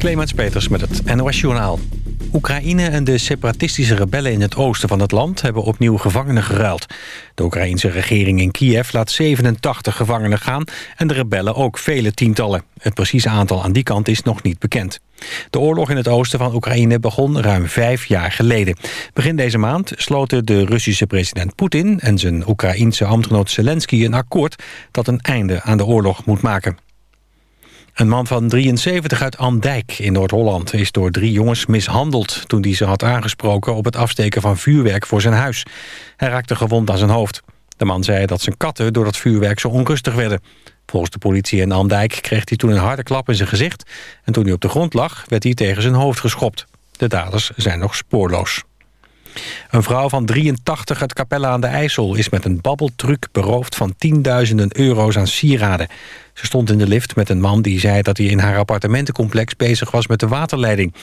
Clemens Peters met het NOS Journaal. Oekraïne en de separatistische rebellen in het oosten van het land... hebben opnieuw gevangenen geruild. De Oekraïense regering in Kiev laat 87 gevangenen gaan... en de rebellen ook vele tientallen. Het precieze aantal aan die kant is nog niet bekend. De oorlog in het oosten van Oekraïne begon ruim vijf jaar geleden. Begin deze maand sloten de Russische president Poetin... en zijn Oekraïense ambtgenoot Zelensky een akkoord... dat een einde aan de oorlog moet maken. Een man van 73 uit Andijk in Noord-Holland is door drie jongens mishandeld... toen hij ze had aangesproken op het afsteken van vuurwerk voor zijn huis. Hij raakte gewond aan zijn hoofd. De man zei dat zijn katten door dat vuurwerk zo onrustig werden. Volgens de politie in Andijk kreeg hij toen een harde klap in zijn gezicht... en toen hij op de grond lag, werd hij tegen zijn hoofd geschopt. De daders zijn nog spoorloos. Een vrouw van 83 uit Capelle aan de IJssel is met een babbeltruc beroofd van tienduizenden euro's aan sieraden. Ze stond in de lift met een man die zei dat hij in haar appartementencomplex bezig was met de waterleiding.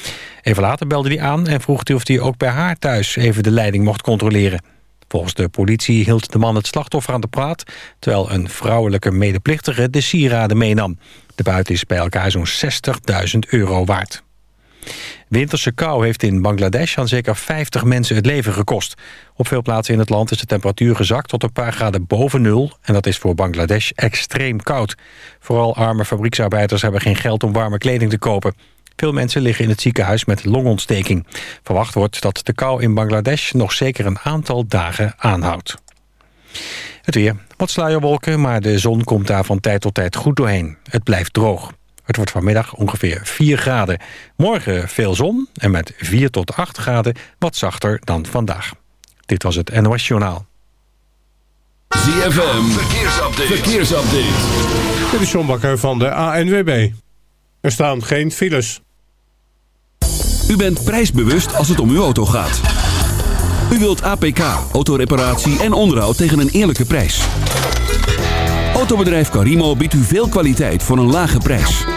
Even later belde hij aan en vroeg hij of hij ook bij haar thuis even de leiding mocht controleren. Volgens de politie hield de man het slachtoffer aan de praat... terwijl een vrouwelijke medeplichtige de sieraden meenam. De buit is bij elkaar zo'n 60.000 euro waard. Winterse kou heeft in Bangladesh aan zeker 50 mensen het leven gekost. Op veel plaatsen in het land is de temperatuur gezakt tot een paar graden boven nul... en dat is voor Bangladesh extreem koud. Vooral arme fabrieksarbeiders hebben geen geld om warme kleding te kopen. Veel mensen liggen in het ziekenhuis met longontsteking. Verwacht wordt dat de kou in Bangladesh nog zeker een aantal dagen aanhoudt. Het weer. Wat sluierwolken, maar de zon komt daar van tijd tot tijd goed doorheen. Het blijft droog. Het wordt vanmiddag ongeveer 4 graden. Morgen veel zon en met 4 tot 8 graden wat zachter dan vandaag. Dit was het NOS Journaal. ZFM, verkeersupdate. verkeersupdate. Dit is John Bakker van de ANWB. Er staan geen files. U bent prijsbewust als het om uw auto gaat. U wilt APK, autoreparatie en onderhoud tegen een eerlijke prijs. Autobedrijf Carimo biedt u veel kwaliteit voor een lage prijs.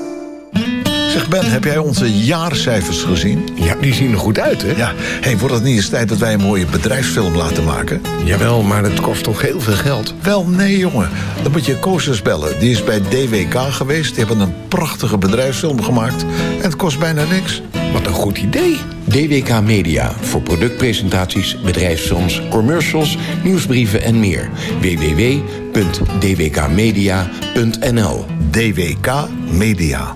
Zeg Ben, heb jij onze jaarcijfers gezien? Ja, die zien er goed uit, hè? Ja, hey, wordt het niet eens tijd dat wij een mooie bedrijfsfilm laten maken? Jawel, maar het kost toch heel veel geld? Wel, nee jongen. Dan moet je Koosjes bellen. Die is bij DWK geweest. Die hebben een prachtige bedrijfsfilm gemaakt. En het kost bijna niks. Wat een goed idee. DWK Media. Voor productpresentaties, bedrijfsfilms, commercials, nieuwsbrieven en meer. www.dwkmedia.nl DWK Media.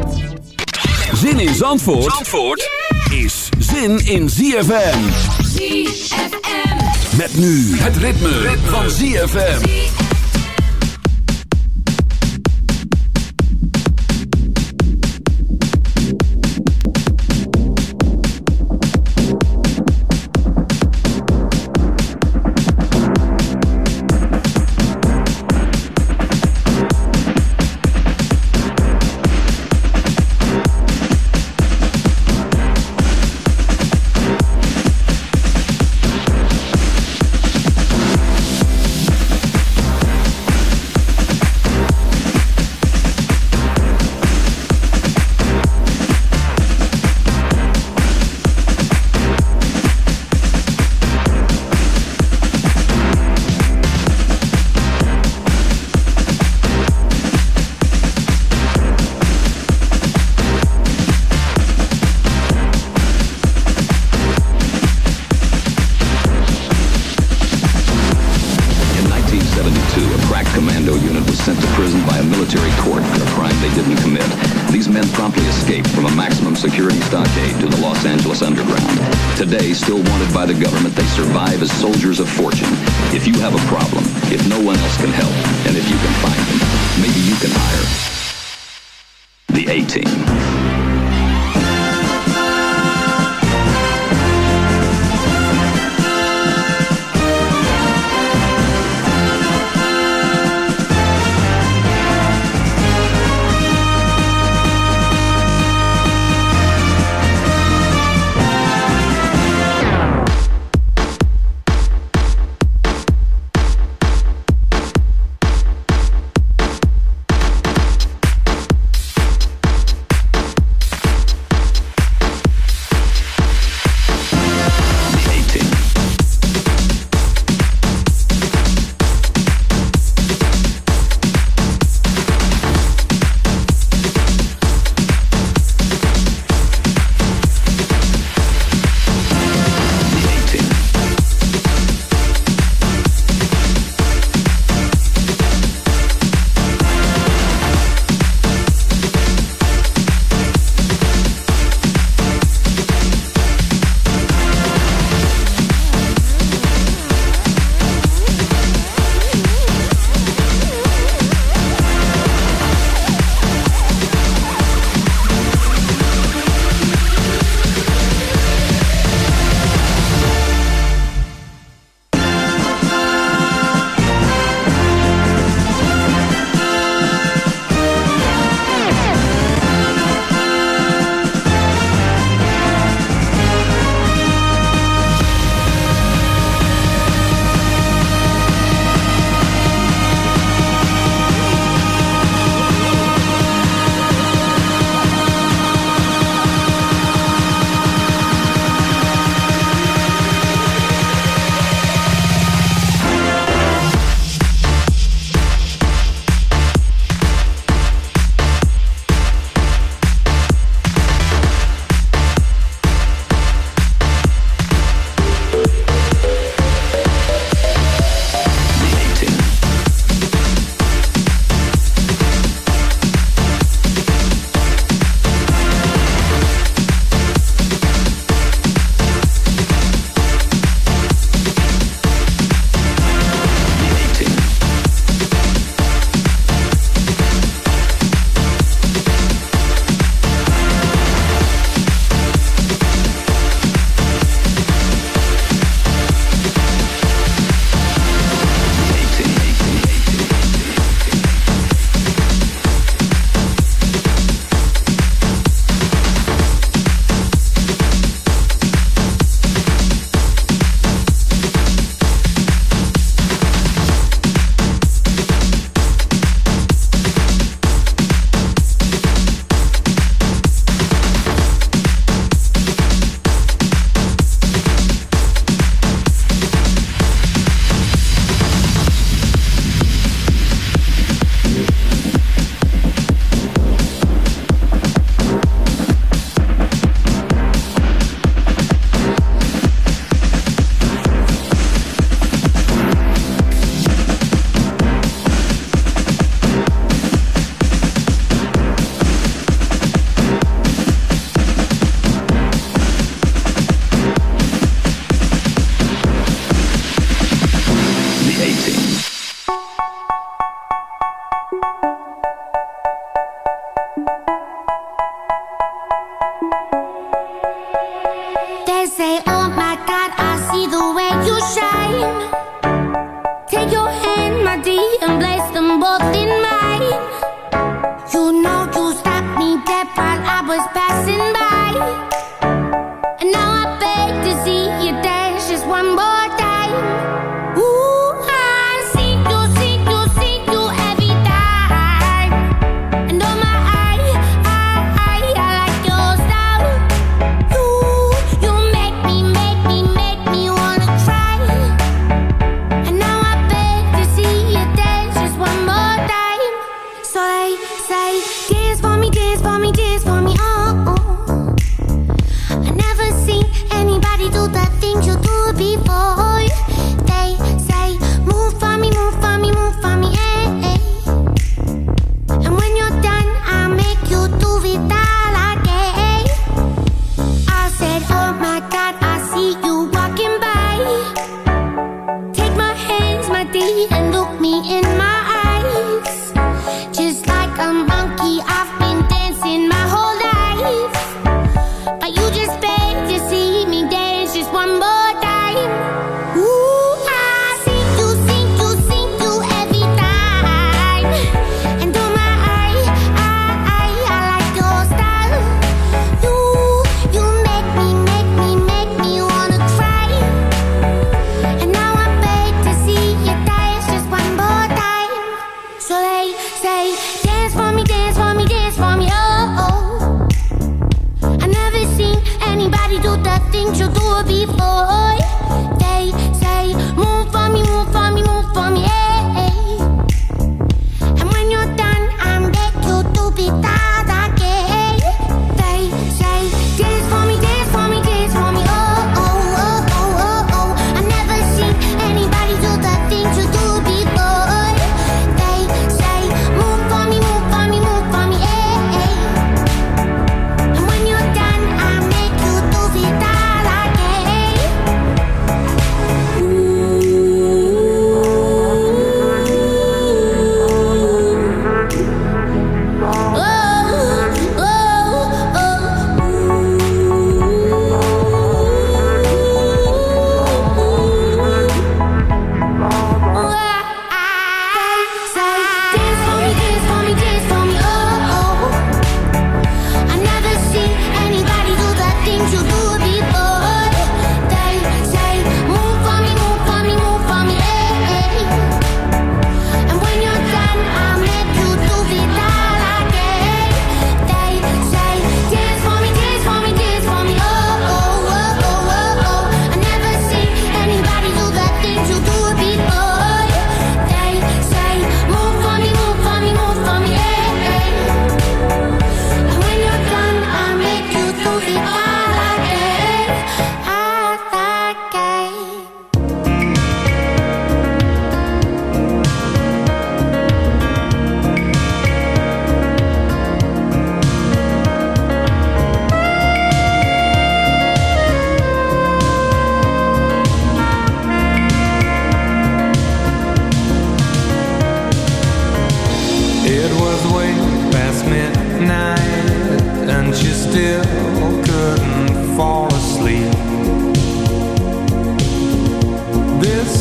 Zin in Zandvoort, Zandvoort is zin in ZFM. ZFM. Met nu het ritme, ritme. van ZFM.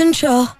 Lose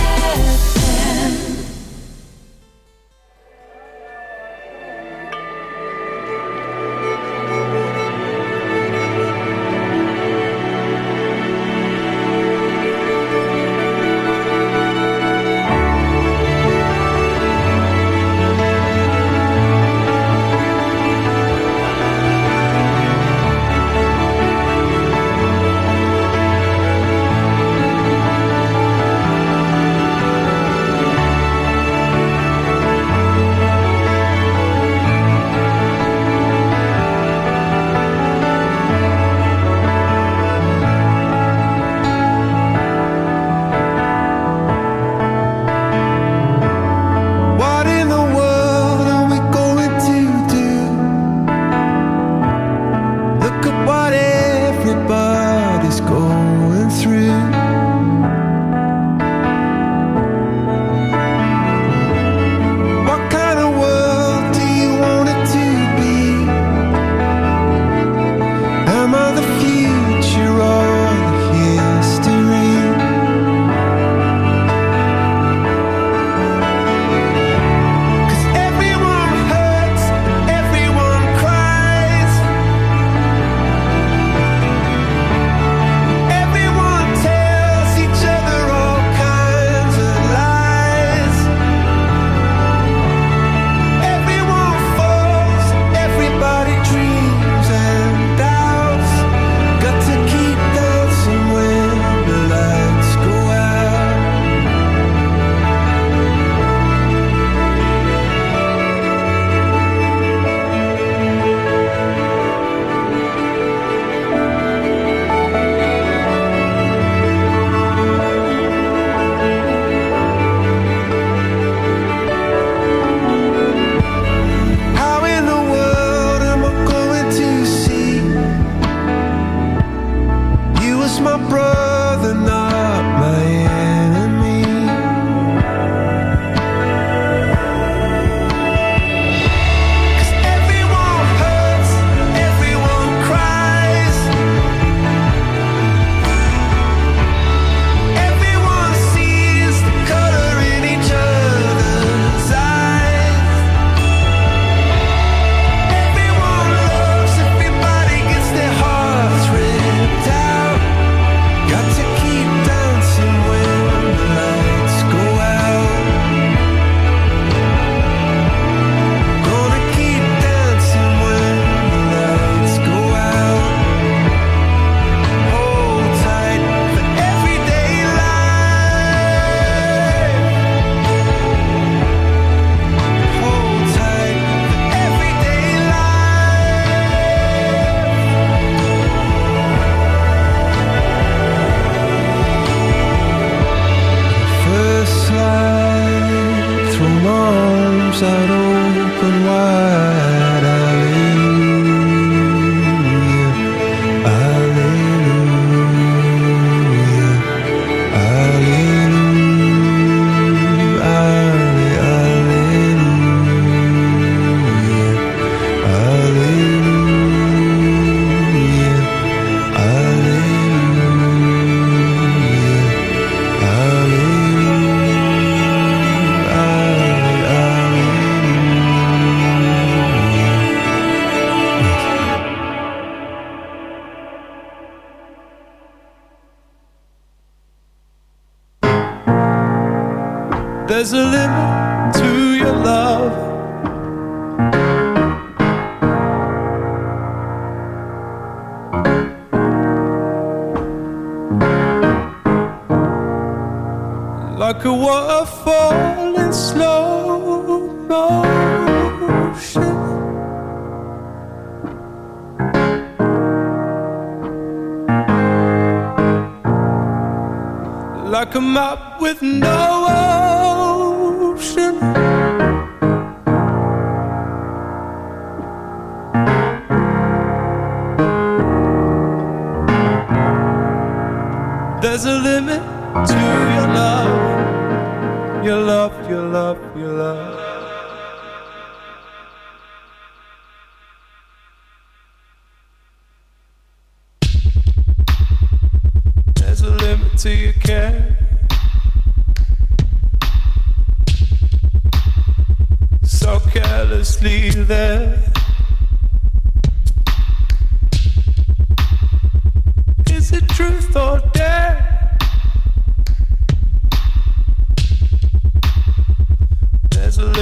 Hallelujah,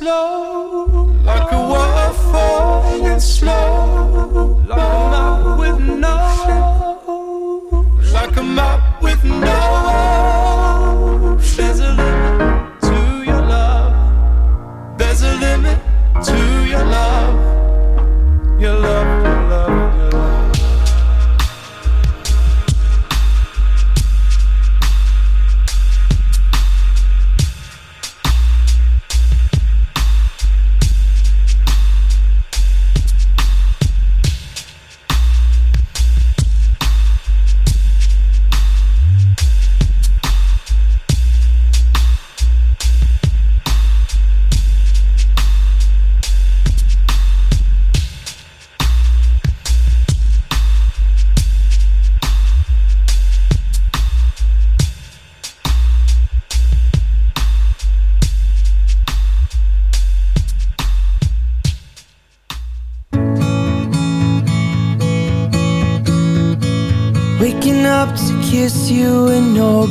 Slow. Like a waterfall in slow.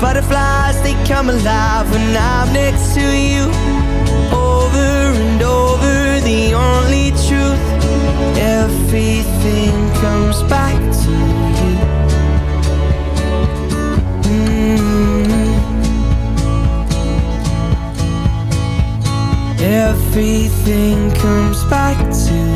Butterflies, they come alive when I'm next to you. Over and over, the only truth. Everything comes back to you. Mm. Everything comes back to you.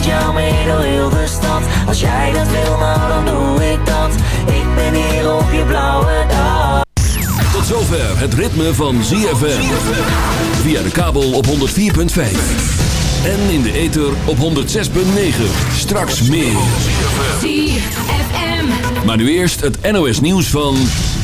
Met jou mee door heel de stad, als jij dat wil, nou dan doe ik dat. Ik ben hier op je blauwe dag. Tot zover het ritme van ZFM. Via de kabel op 104.5. En in de ether op 106.9. Straks meer. ZFM. Maar nu eerst het NOS nieuws van...